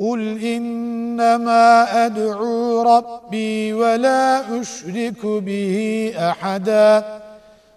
قل إنما أدعو ربي ولا أشرك به أحداً